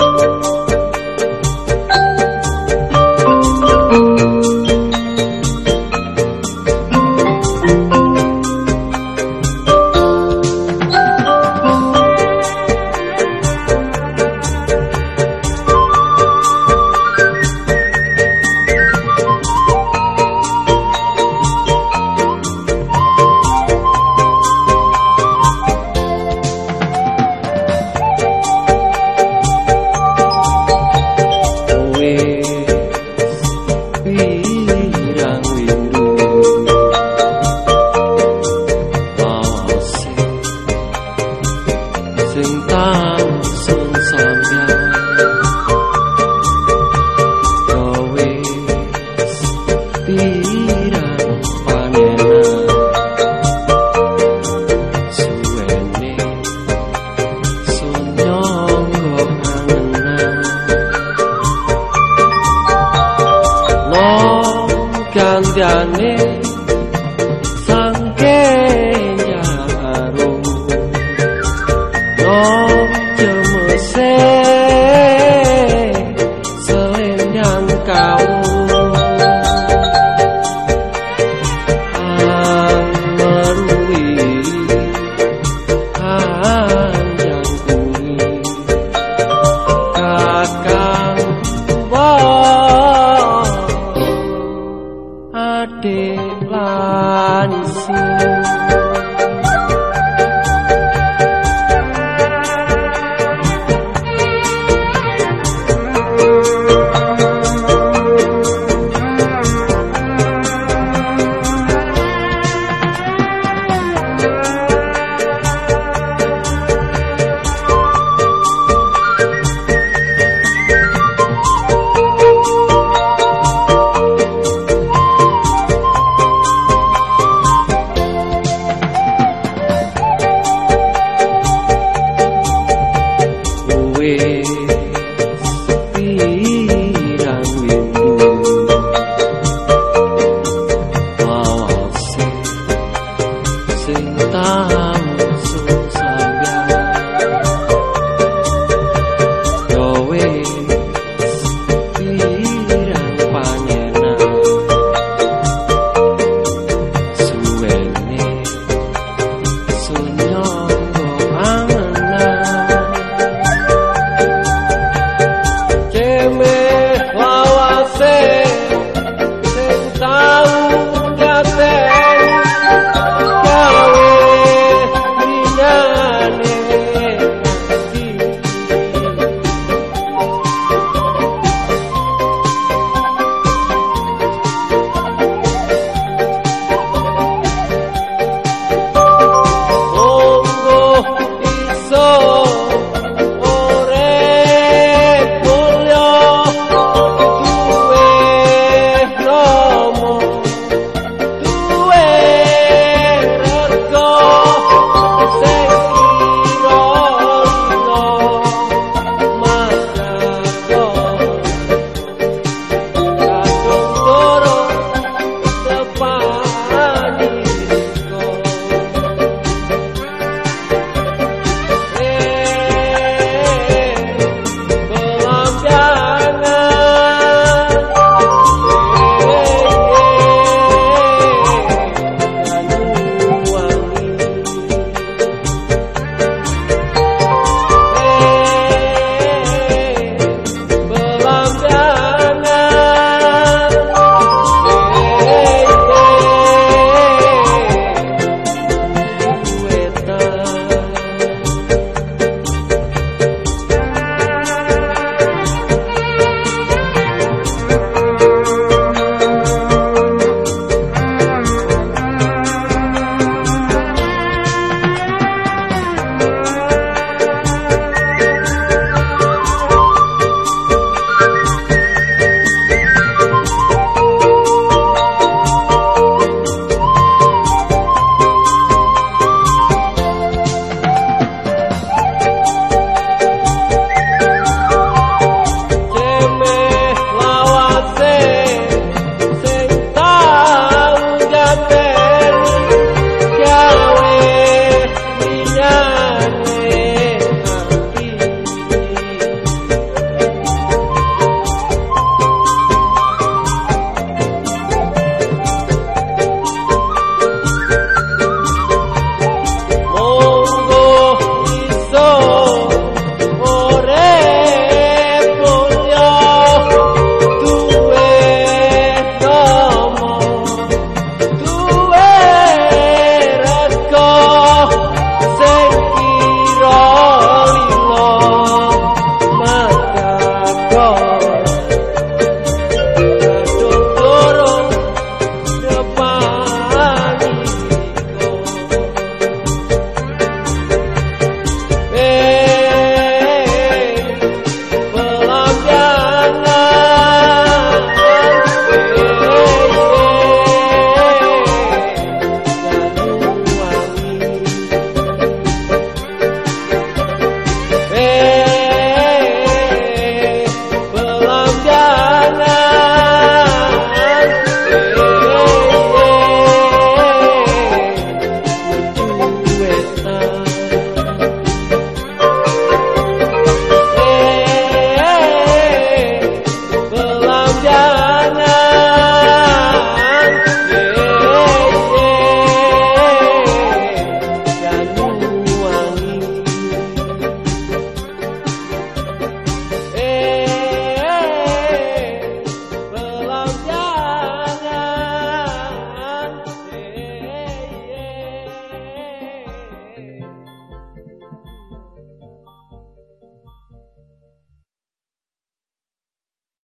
啊。Gantiane sangke nyaro no jemese